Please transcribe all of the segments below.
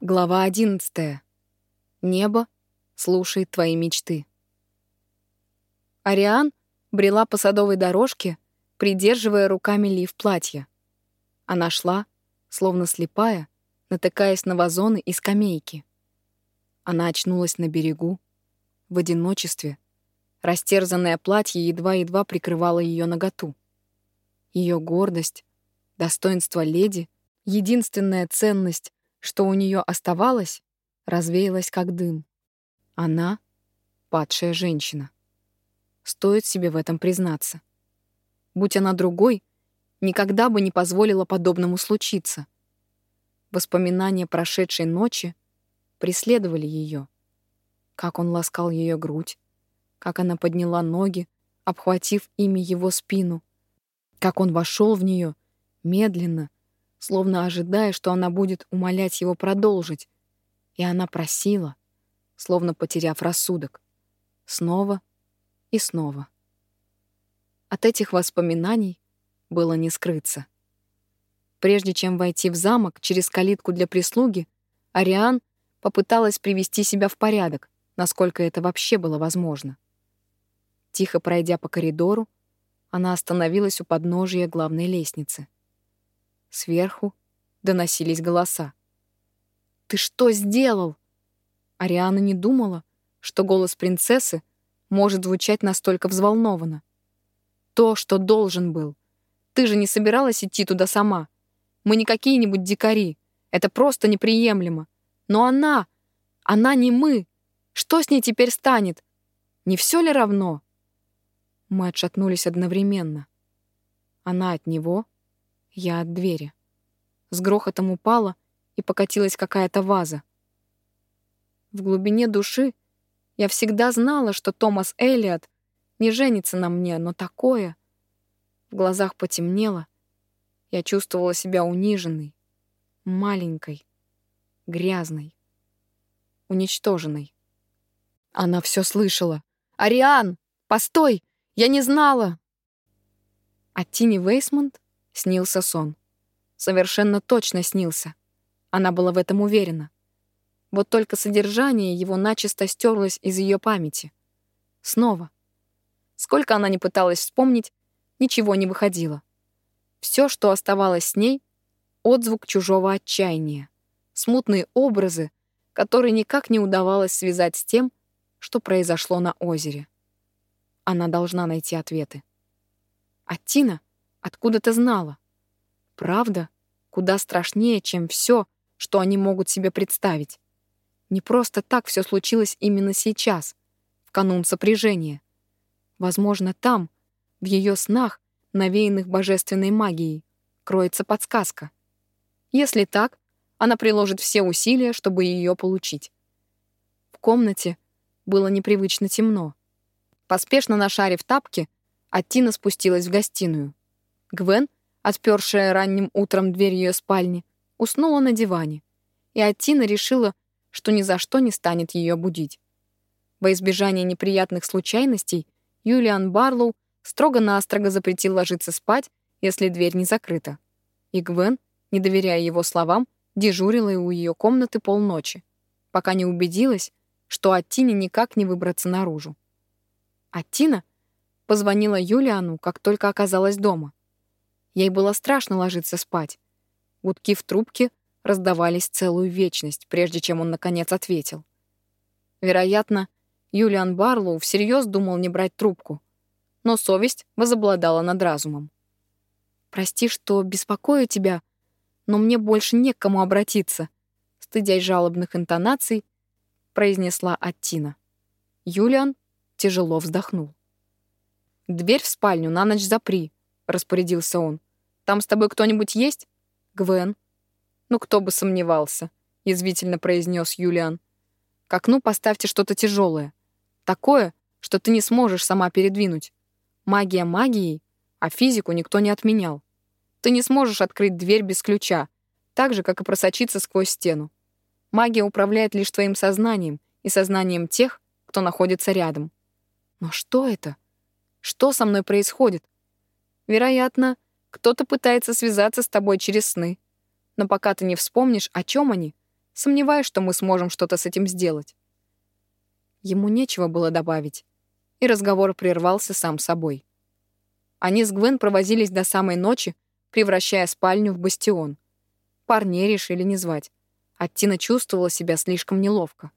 Глава 11. Небо слушает твои мечты. Ариан брела по садовой дорожке, придерживая руками лиф платья. Она шла, словно слепая, натыкаясь на вазоны и скамейки. Она очнулась на берегу, в одиночестве. Растерзанное платье едва-едва прикрывало ее наготу. Ее гордость, достоинство леди, единственная ценность, что у нее оставалось, развеялось как дым. Она — падшая женщина. Стоит себе в этом признаться. Будь она другой, никогда бы не позволила подобному случиться. Воспоминания прошедшей ночи преследовали ее. Как он ласкал ее грудь, как она подняла ноги, обхватив ими его спину, как он вошел в нее медленно, словно ожидая, что она будет умолять его продолжить. И она просила, словно потеряв рассудок. Снова и снова. От этих воспоминаний было не скрыться. Прежде чем войти в замок через калитку для прислуги, Ариан попыталась привести себя в порядок, насколько это вообще было возможно. Тихо пройдя по коридору, она остановилась у подножия главной лестницы. Сверху доносились голоса. «Ты что сделал?» Ариана не думала, что голос принцессы может звучать настолько взволнованно. «То, что должен был. Ты же не собиралась идти туда сама. Мы не какие-нибудь дикари. Это просто неприемлемо. Но она... Она не мы. Что с ней теперь станет? Не все ли равно?» Мы отшатнулись одновременно. Она от него — я от двери. С грохотом упала, и покатилась какая-то ваза. В глубине души я всегда знала, что Томас Элliot не женится на мне, но такое... В глазах потемнело. Я чувствовала себя униженной, маленькой, грязной, уничтоженной. Она все слышала. «Ариан, постой! Я не знала!» А Тини Вейсмонт снился сон. Совершенно точно снился. Она была в этом уверена. Вот только содержание его начисто стерлось из ее памяти. Снова. Сколько она не пыталась вспомнить, ничего не выходило. Все, что оставалось с ней — отзвук чужого отчаяния, смутные образы, которые никак не удавалось связать с тем, что произошло на озере. Она должна найти ответы. А Тина — Откуда-то знала. Правда куда страшнее, чем все, что они могут себе представить. Не просто так все случилось именно сейчас, в канун сопряжения. Возможно, там, в ее снах, навеянных божественной магией, кроется подсказка. Если так, она приложит все усилия, чтобы ее получить. В комнате было непривычно темно. Поспешно нашарив тапки, Аттина спустилась в гостиную. Гвен, отпершая ранним утром дверь ее спальни, уснула на диване, и Аттина решила, что ни за что не станет ее будить. Во избежание неприятных случайностей Юлиан Барлоу строго-настрого запретил ложиться спать, если дверь не закрыта. И Гвен, не доверяя его словам, дежурила у ее комнаты полночи, пока не убедилась, что Аттине никак не выбраться наружу. Аттина позвонила Юлиану, как только оказалась дома. Ей было страшно ложиться спать. Гудки в трубке раздавались целую вечность, прежде чем он, наконец, ответил. Вероятно, Юлиан Барлоу всерьез думал не брать трубку, но совесть возобладала над разумом. «Прости, что беспокою тебя, но мне больше не к кому обратиться», стыдясь жалобных интонаций, произнесла Аттина. Юлиан тяжело вздохнул. «Дверь в спальню на ночь запри», — распорядился он. Там с тобой кто-нибудь есть? Гвен. Ну, кто бы сомневался, язвительно произнес Юлиан. К окну поставьте что-то тяжелое. Такое, что ты не сможешь сама передвинуть. Магия магией, а физику никто не отменял. Ты не сможешь открыть дверь без ключа, так же, как и просочиться сквозь стену. Магия управляет лишь твоим сознанием и сознанием тех, кто находится рядом. Но что это? Что со мной происходит? Вероятно, кто-то пытается связаться с тобой через сны. Но пока ты не вспомнишь, о чем они, Сомневаюсь, что мы сможем что-то с этим сделать». Ему нечего было добавить, и разговор прервался сам собой. Они с Гвен провозились до самой ночи, превращая спальню в бастион. Парней решили не звать, а Тина чувствовала себя слишком неловко.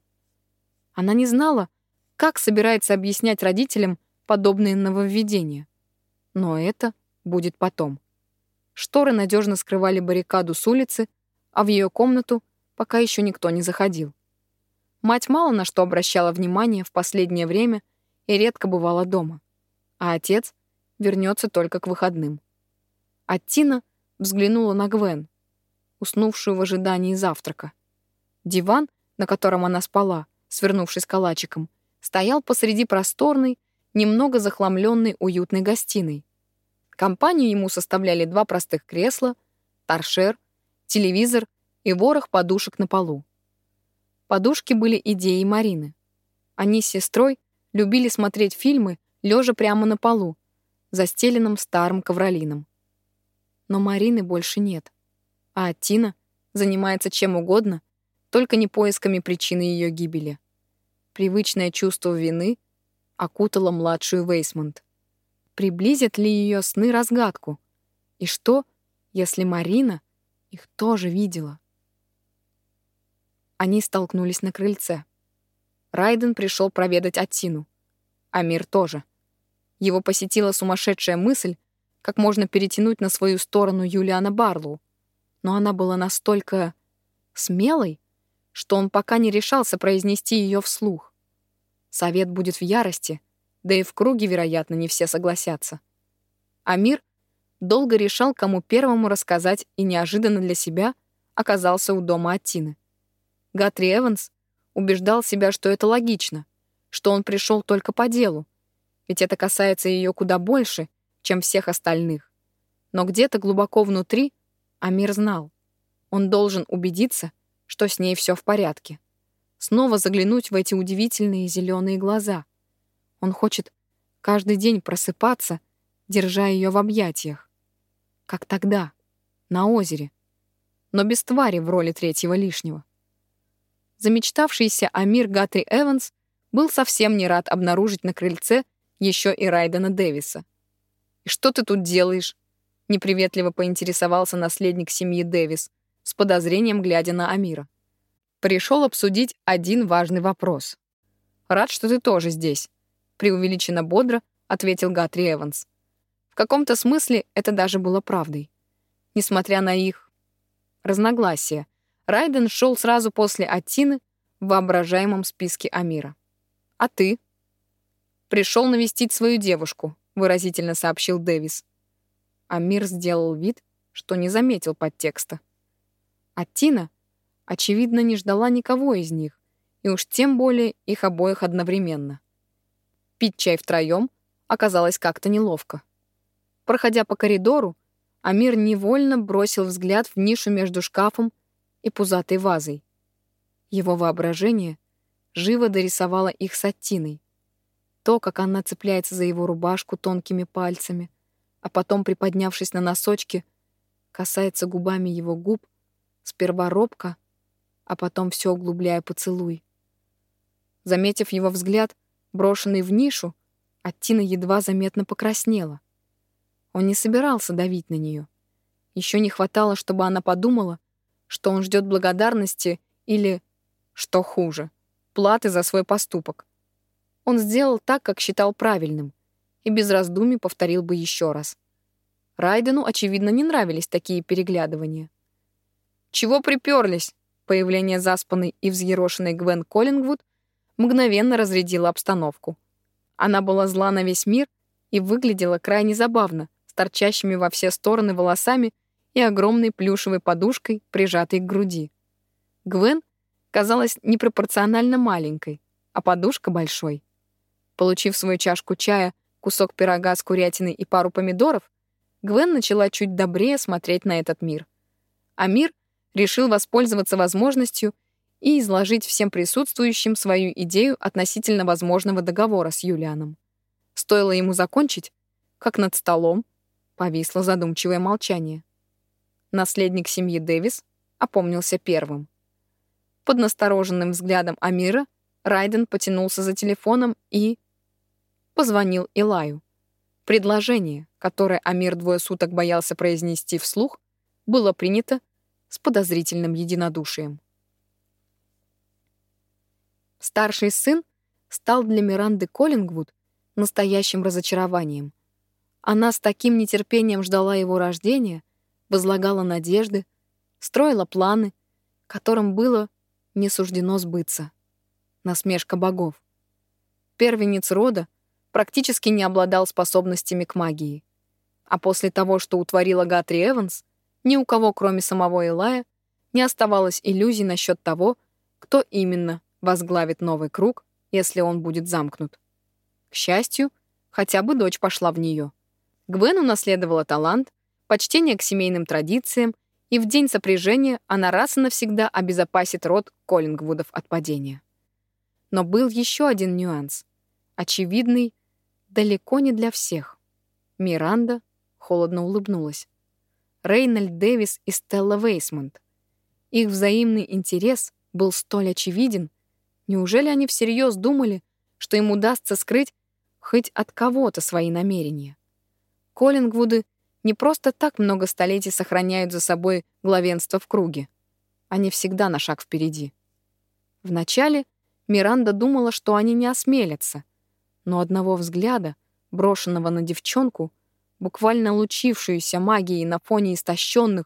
Она не знала, как собирается объяснять родителям подобные нововведения. Но это будет потом. Шторы надежно скрывали баррикаду с улицы, а в ее комнату пока еще никто не заходил. Мать мало на что обращала внимание в последнее время и редко бывала дома, а отец вернется только к выходным. А Тина взглянула на Гвен, уснувшую в ожидании завтрака. Диван, на котором она спала, свернувшись калачиком, стоял посреди просторной, немного захламленной уютной гостиной. Компанию ему составляли два простых кресла, торшер, телевизор и ворох подушек на полу. Подушки были идеей Марины. Они с сестрой любили смотреть фильмы, лежа прямо на полу, застеленном старым ковролином. Но Марины больше нет. А Тина занимается чем угодно, только не поисками причины ее гибели. Привычное чувство вины окутало младшую Вейсмонт. Приблизят ли ее сны разгадку? И что, если Марина их тоже видела? Они столкнулись на крыльце. Райден пришел проведать Аттину. Амир тоже. Его посетила сумасшедшая мысль, как можно перетянуть на свою сторону Юлиана Барлоу. Но она была настолько смелой, что он пока не решался произнести ее вслух. Совет будет в ярости, да и в круге, вероятно, не все согласятся. Амир долго решал, кому первому рассказать, и неожиданно для себя оказался у дома Аттины. Гатри Эванс убеждал себя, что это логично, что он пришел только по делу, ведь это касается ее куда больше, чем всех остальных. Но где-то глубоко внутри Амир знал. Он должен убедиться, что с ней все в порядке. Снова заглянуть в эти удивительные зеленые глаза. Он хочет каждый день просыпаться, держа ее в объятиях. Как тогда, на озере. Но без твари в роли третьего лишнего. Замечтавшийся Амир Гатри Эванс был совсем не рад обнаружить на крыльце еще и Райдена Дэвиса. «И что ты тут делаешь?» — неприветливо поинтересовался наследник семьи Дэвис, с подозрением глядя на Амира. «Пришел обсудить один важный вопрос. Рад, что ты тоже здесь», — преувеличенно бодро ответил Гатри Эванс. В каком-то смысле это даже было правдой. Несмотря на их разногласия, Райден шел сразу после Аттины в воображаемом списке Амира. «А ты?» «Пришел навестить свою девушку», — выразительно сообщил Дэвис. Амир сделал вид, что не заметил подтекста. А Тина, очевидно, не ждала никого из них, и уж тем более их обоих одновременно. Пить чай втроем оказалось как-то неловко. Проходя по коридору, Амир невольно бросил взгляд в нишу между шкафом и пузатой вазой. Его воображение живо дорисовало их с Аттиной. То, как она цепляется за его рубашку тонкими пальцами, а потом, приподнявшись на носочки, касается губами его губ, сперва робко, а потом все углубляя поцелуй. Заметив его взгляд, брошенный в нишу, Аттина едва заметно покраснела. Он не собирался давить на нее. Еще не хватало, чтобы она подумала, что он ждет благодарности или, что хуже, платы за свой поступок. Он сделал так, как считал правильным, и без раздумий повторил бы еще раз. Райдену, очевидно, не нравились такие переглядывания. «Чего приперлись?» Появление заспанной и взъерошенной Гвен Коллингвуд мгновенно разрядило обстановку. Она была зла на весь мир и выглядела крайне забавно, с торчащими во все стороны волосами и огромной плюшевой подушкой, прижатой к груди. Гвен казалась непропорционально маленькой, а подушка большой. Получив свою чашку чая, кусок пирога с курятиной и пару помидоров, Гвен начала чуть добрее смотреть на этот мир. А мир решил воспользоваться возможностью и изложить всем присутствующим свою идею относительно возможного договора с Юлианом. Стоило ему закончить, как над столом повисло задумчивое молчание. Наследник семьи Дэвис опомнился первым. Под настороженным взглядом Амира Райден потянулся за телефоном и... позвонил Илаю. Предложение, которое Амир двое суток боялся произнести вслух, было принято с подозрительным единодушием. Старший сын стал для Миранды Коллингвуд настоящим разочарованием. Она с таким нетерпением ждала его рождения, возлагала надежды, строила планы, которым было не суждено сбыться. Насмешка богов. Первенец рода практически не обладал способностями к магии. А после того, что утворила Гатри Эванс, ни у кого, кроме самого Илая, не оставалось иллюзий насчет того, кто именно возглавит новый круг, если он будет замкнут. К счастью, хотя бы дочь пошла в нее. Гвен унаследовала талант, почтение к семейным традициям, и в день сопряжения она раз и навсегда обезопасит род Коллингвудов от падения. Но был еще один нюанс. Очевидный, далеко не для всех. Миранда холодно улыбнулась. Рейнольд Дэвис и Стелла Вейсмонт. Их взаимный интерес был столь очевиден, Неужели они всерьез думали, что им удастся скрыть хоть от кого-то свои намерения? Коллингвуды не просто так много столетий сохраняют за собой главенство в круге. Они всегда на шаг впереди. Вначале Миранда думала, что они не осмелятся, но одного взгляда, брошенного на девчонку, буквально лучившуюся магией на фоне истощенных,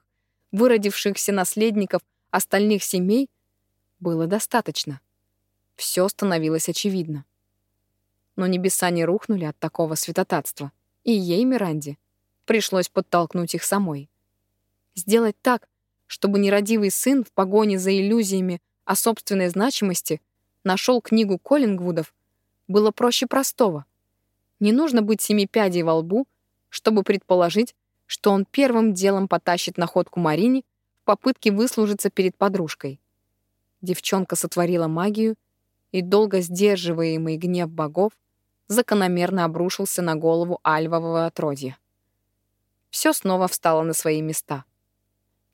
выродившихся наследников остальных семей, было достаточно все становилось очевидно. Но небеса не рухнули от такого святотатства, и ей, Миранде, пришлось подтолкнуть их самой. Сделать так, чтобы нерадивый сын в погоне за иллюзиями о собственной значимости нашел книгу Коллингвудов, было проще простого. Не нужно быть семи пядей во лбу, чтобы предположить, что он первым делом потащит находку Марине в попытке выслужиться перед подружкой. Девчонка сотворила магию и долго сдерживаемый гнев богов закономерно обрушился на голову альвового отродья. Все снова встало на свои места.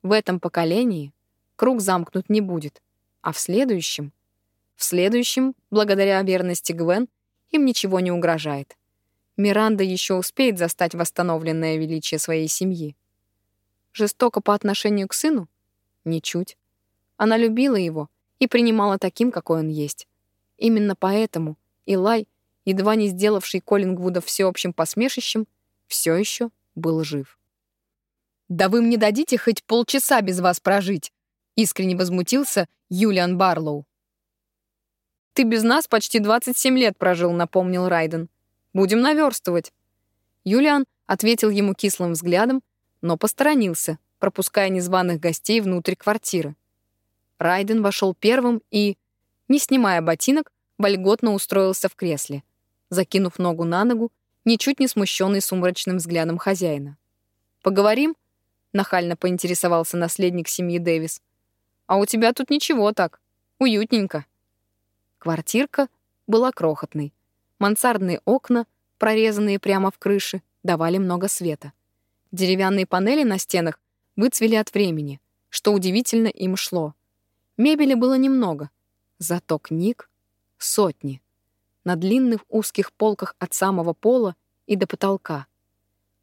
В этом поколении круг замкнут не будет, а в следующем... В следующем, благодаря верности Гвен, им ничего не угрожает. Миранда еще успеет застать восстановленное величие своей семьи. Жестоко по отношению к сыну? Ничуть. Она любила его и принимала таким, какой он есть. Именно поэтому Илай, едва не сделавший Коллингвуда всеобщим посмешищем, все еще был жив. «Да вы мне дадите хоть полчаса без вас прожить!» — искренне возмутился Юлиан Барлоу. «Ты без нас почти 27 лет прожил», — напомнил Райден. «Будем наверстывать». Юлиан ответил ему кислым взглядом, но посторонился, пропуская незваных гостей внутрь квартиры. Райден вошел первым и, не снимая ботинок, вольготно устроился в кресле, закинув ногу на ногу, ничуть не смущенный сумрачным взглядом хозяина. «Поговорим?» — нахально поинтересовался наследник семьи Дэвис. «А у тебя тут ничего так. Уютненько». Квартирка была крохотной. Мансардные окна, прорезанные прямо в крыше, давали много света. Деревянные панели на стенах выцвели от времени, что удивительно им шло. Мебели было немного, зато книг Сотни. На длинных узких полках от самого пола и до потолка.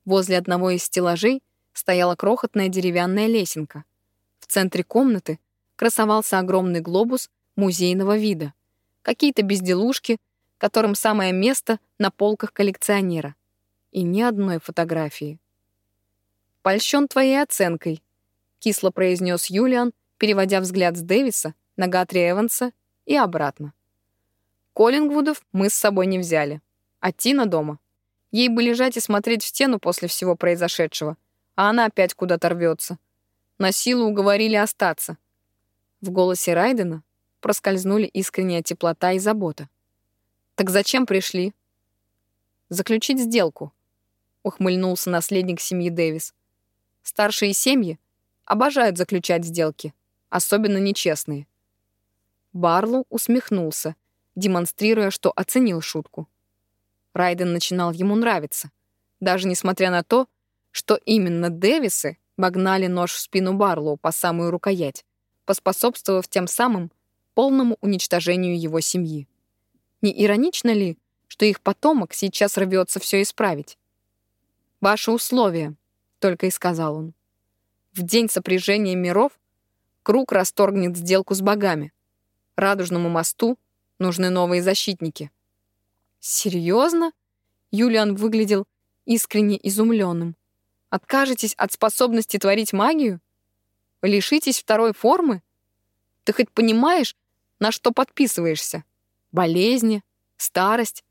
Возле одного из стеллажей стояла крохотная деревянная лесенка. В центре комнаты красовался огромный глобус музейного вида. Какие-то безделушки, которым самое место на полках коллекционера. И ни одной фотографии. «Польщен твоей оценкой», — кисло произнес Юлиан, переводя взгляд с Дэвиса на Гатри Эванса и обратно. Коллингвудов мы с собой не взяли. А Тина дома. Ей бы лежать и смотреть в стену после всего произошедшего, а она опять куда-то рвется. На силу уговорили остаться. В голосе Райдена проскользнули искренняя теплота и забота. «Так зачем пришли?» «Заключить сделку», — ухмыльнулся наследник семьи Дэвис. «Старшие семьи обожают заключать сделки, особенно нечестные». Барлоу усмехнулся — демонстрируя, что оценил шутку. Райден начинал ему нравиться, даже несмотря на то, что именно Дэвисы вогнали нож в спину Барлоу по самую рукоять, поспособствовав тем самым полному уничтожению его семьи. Не иронично ли, что их потомок сейчас рвется все исправить? «Ваши условия», — только и сказал он. «В день сопряжения миров круг расторгнет сделку с богами. Радужному мосту нужны новые защитники». «Серьезно?» Юлиан выглядел искренне изумленным. «Откажетесь от способности творить магию? Лишитесь второй формы? Ты хоть понимаешь, на что подписываешься? Болезни, старость.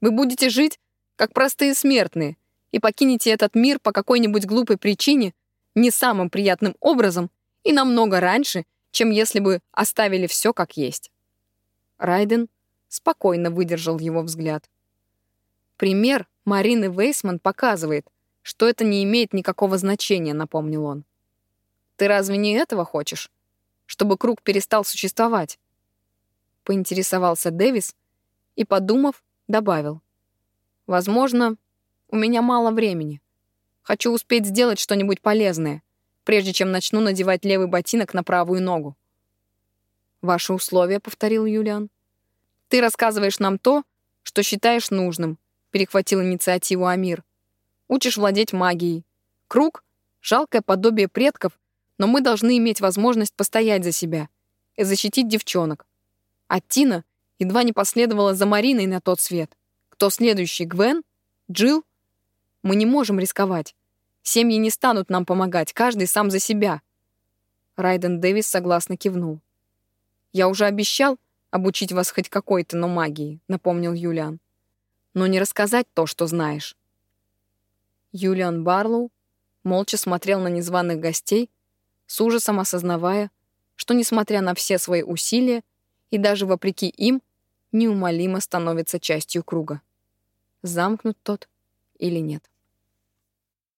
Вы будете жить, как простые смертные, и покинете этот мир по какой-нибудь глупой причине не самым приятным образом и намного раньше, чем если бы оставили все как есть. Райден спокойно выдержал его взгляд. Пример Марины Вейсман показывает, что это не имеет никакого значения, напомнил он. Ты разве не этого хочешь? Чтобы круг перестал существовать? Поинтересовался Дэвис и, подумав, добавил. Возможно, у меня мало времени. Хочу успеть сделать что-нибудь полезное, прежде чем начну надевать левый ботинок на правую ногу. «Ваши условия», — повторил Юлиан. «Ты рассказываешь нам то, что считаешь нужным», — перехватил инициативу Амир. «Учишь владеть магией. Круг — жалкое подобие предков, но мы должны иметь возможность постоять за себя и защитить девчонок. А Тина едва не последовала за Мариной на тот свет. Кто следующий, Гвен? Джилл? Мы не можем рисковать. Семьи не станут нам помогать, каждый сам за себя. Райден Дэвис согласно кивнул. «Я уже обещал обучить вас хоть какой-то, но магии», — напомнил Юлиан. «Но не рассказать то, что знаешь». Юлиан Барлоу молча смотрел на незваных гостей, с ужасом осознавая, что, несмотря на все свои усилия и даже вопреки им, неумолимо становится частью круга. Замкнут тот или нет.